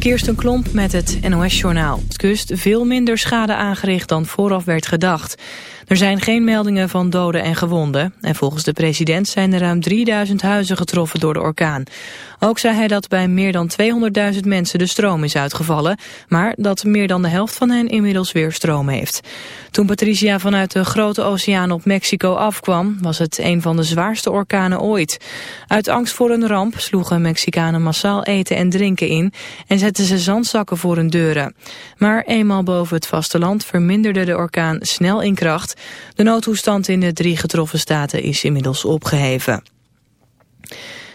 Kirsten Klomp met het NOS-journaal. kust veel minder schade aangericht dan vooraf werd gedacht. Er zijn geen meldingen van doden en gewonden. En volgens de president zijn er ruim 3000 huizen getroffen door de orkaan. Ook zei hij dat bij meer dan 200.000 mensen de stroom is uitgevallen. Maar dat meer dan de helft van hen inmiddels weer stroom heeft. Toen Patricia vanuit de grote oceaan op Mexico afkwam... was het een van de zwaarste orkanen ooit. Uit angst voor een ramp sloegen Mexicanen massaal eten en drinken in... en zetten ze zandzakken voor hun deuren. Maar eenmaal boven het vasteland verminderde de orkaan snel in kracht. De noodtoestand in de drie getroffen staten is inmiddels opgeheven.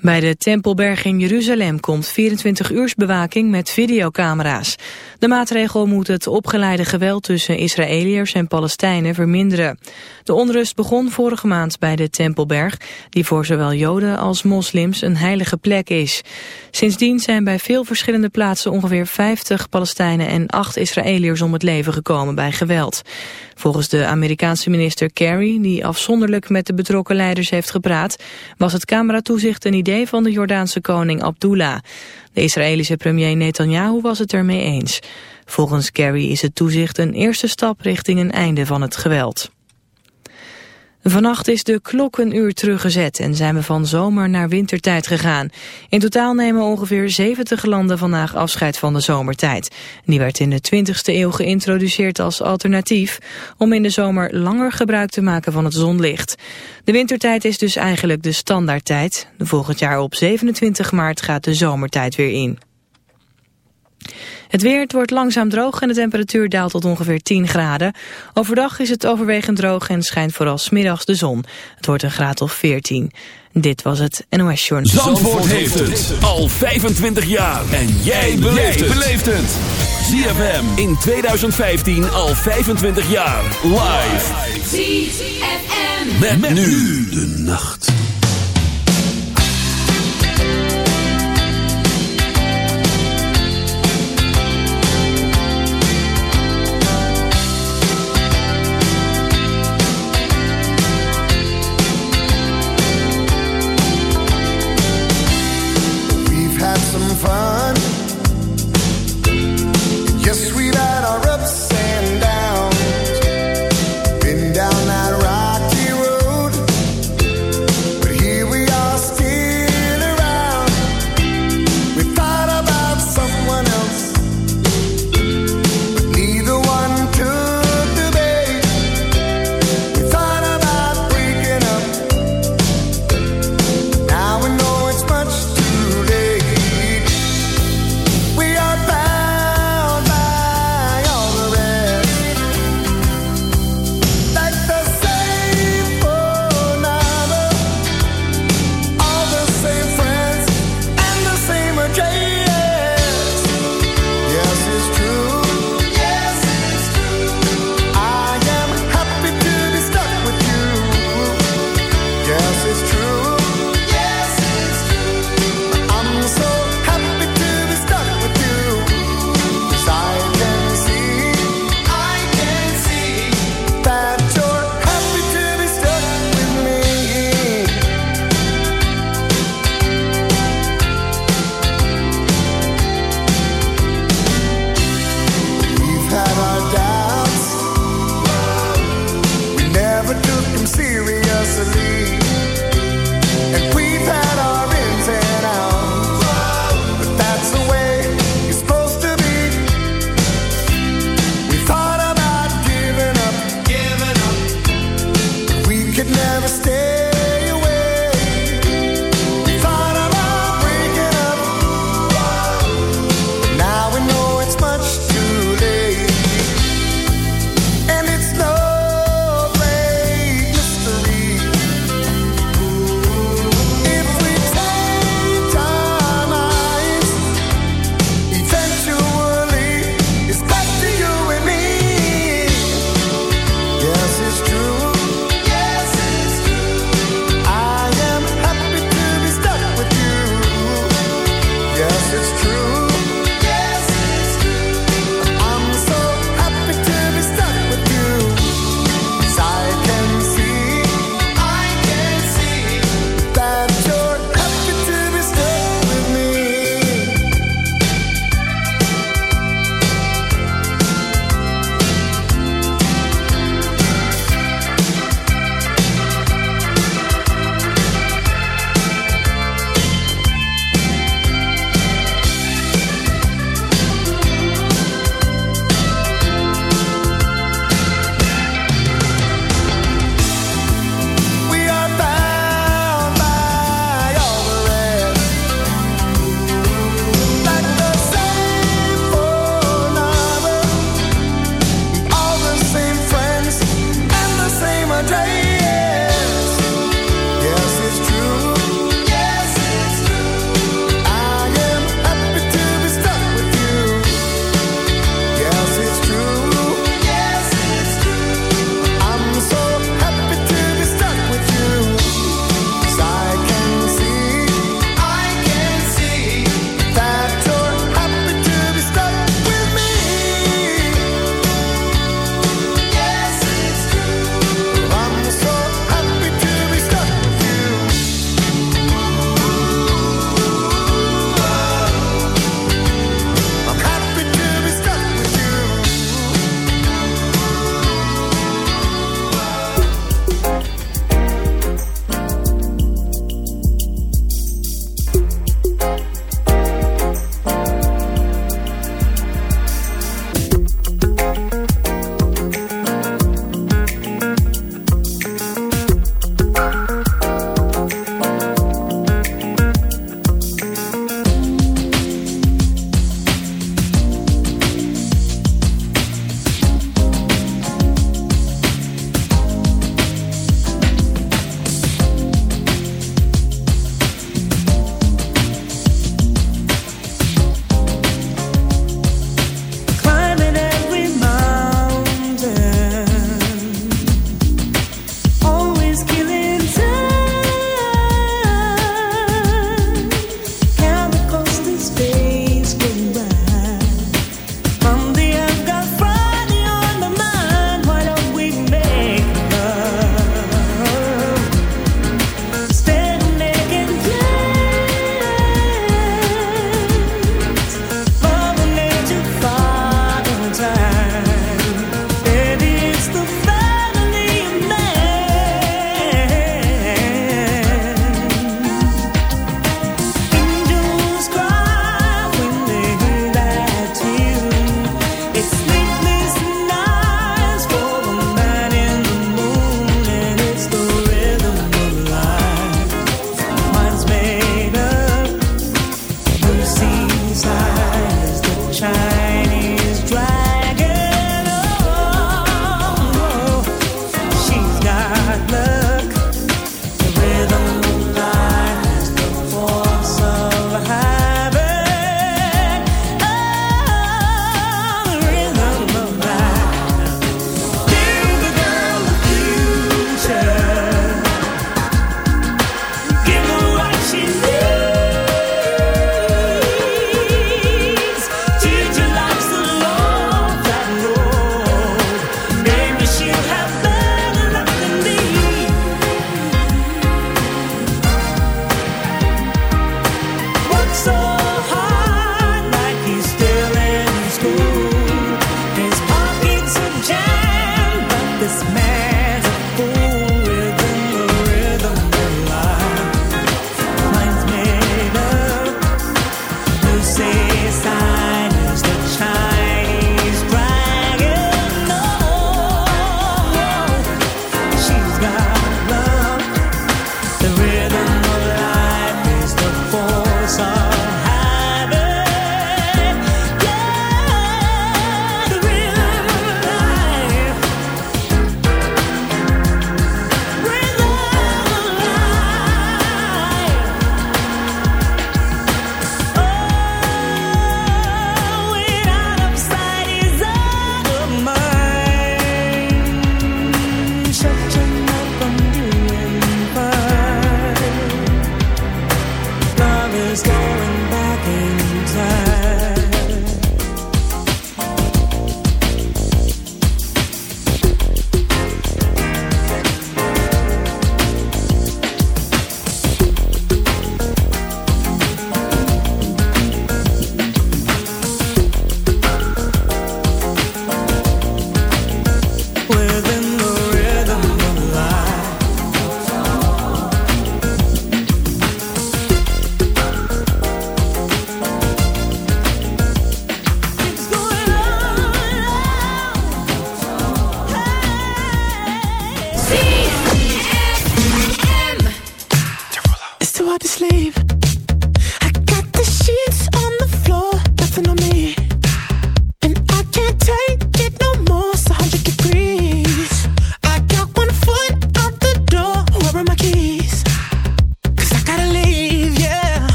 Bij de Tempelberg in Jeruzalem komt 24 uurs bewaking met videocamera's. De maatregel moet het opgeleide geweld tussen Israëliërs en Palestijnen verminderen. De onrust begon vorige maand bij de Tempelberg, die voor zowel Joden als moslims een heilige plek is. Sindsdien zijn bij veel verschillende plaatsen ongeveer 50 Palestijnen en 8 Israëliërs om het leven gekomen bij geweld. Volgens de Amerikaanse minister Kerry, die afzonderlijk met de betrokken leiders heeft gepraat, was het cameratoezicht een idee van de Jordaanse koning Abdullah. De Israëlische premier Netanyahu was het ermee eens. Volgens Kerry is het toezicht een eerste stap richting een einde van het geweld. Vannacht is de klok een uur teruggezet en zijn we van zomer naar wintertijd gegaan. In totaal nemen ongeveer 70 landen vandaag afscheid van de zomertijd. Die werd in de 20e eeuw geïntroduceerd als alternatief... om in de zomer langer gebruik te maken van het zonlicht. De wintertijd is dus eigenlijk de standaardtijd. Volgend jaar op 27 maart gaat de zomertijd weer in. Het weer het wordt langzaam droog en de temperatuur daalt tot ongeveer 10 graden. Overdag is het overwegend droog en schijnt vooral smiddags de zon. Het wordt een graad of 14. Dit was het NOS Journal. Zandvoort, Zandvoort heeft het al 25 jaar. En jij beleeft het. ZFM in 2015 al 25 jaar. Live. ZFM. met nu de nacht.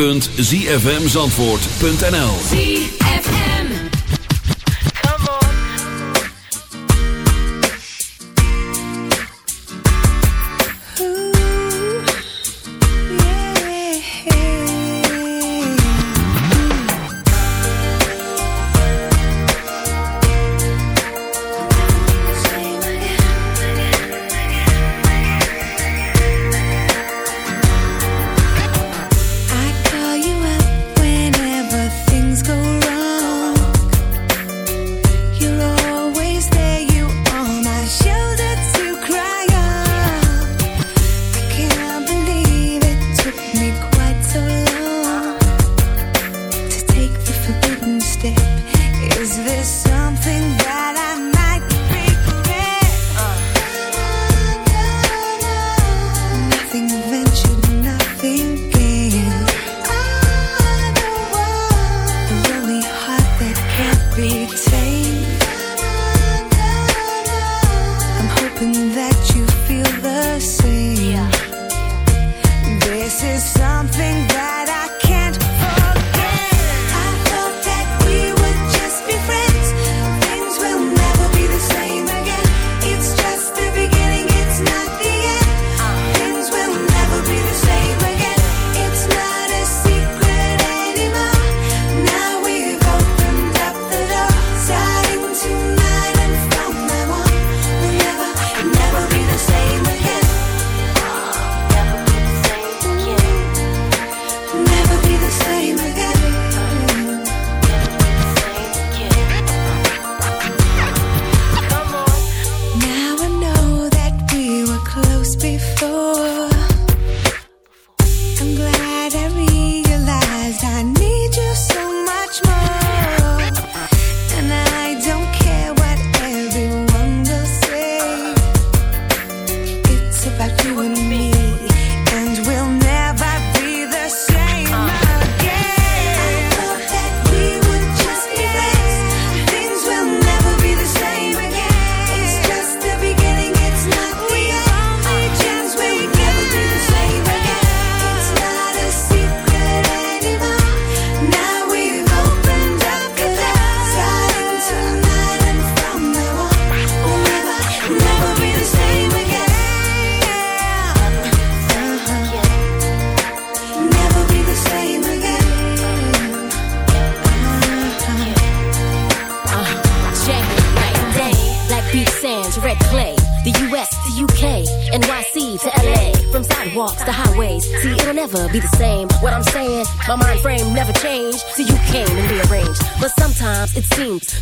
www.zfmzandvoort.nl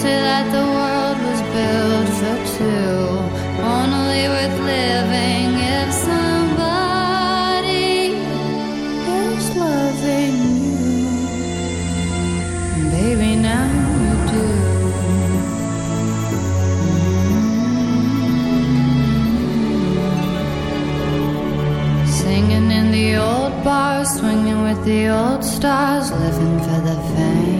say that the world was built for two, only worth living if somebody is loving you. Baby, now you do. Mm-hmm. Singing in the old bar, swinging with the old stars, living for the fame.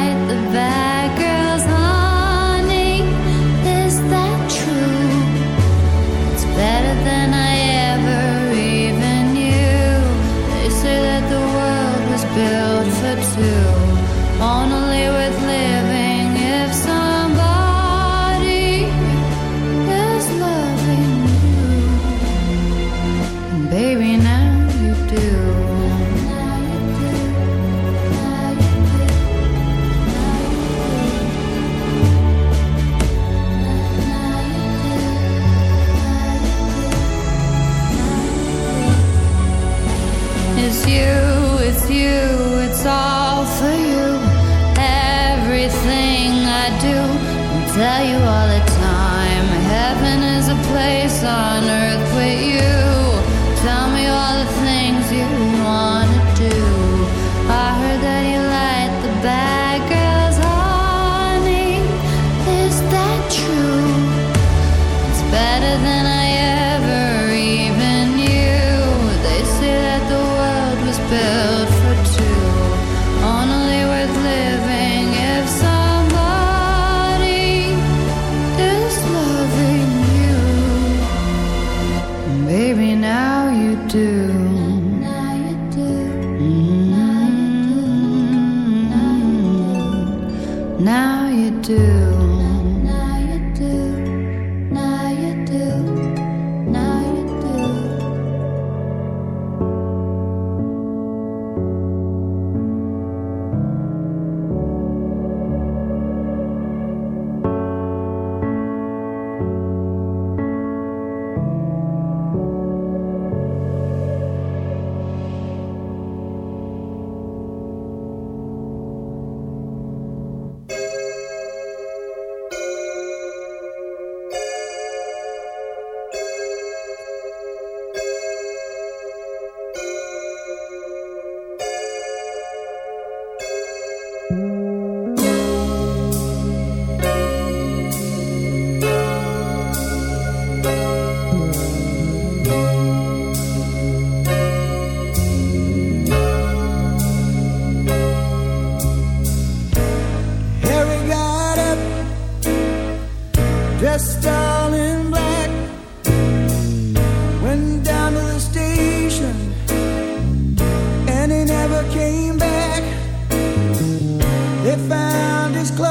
is close.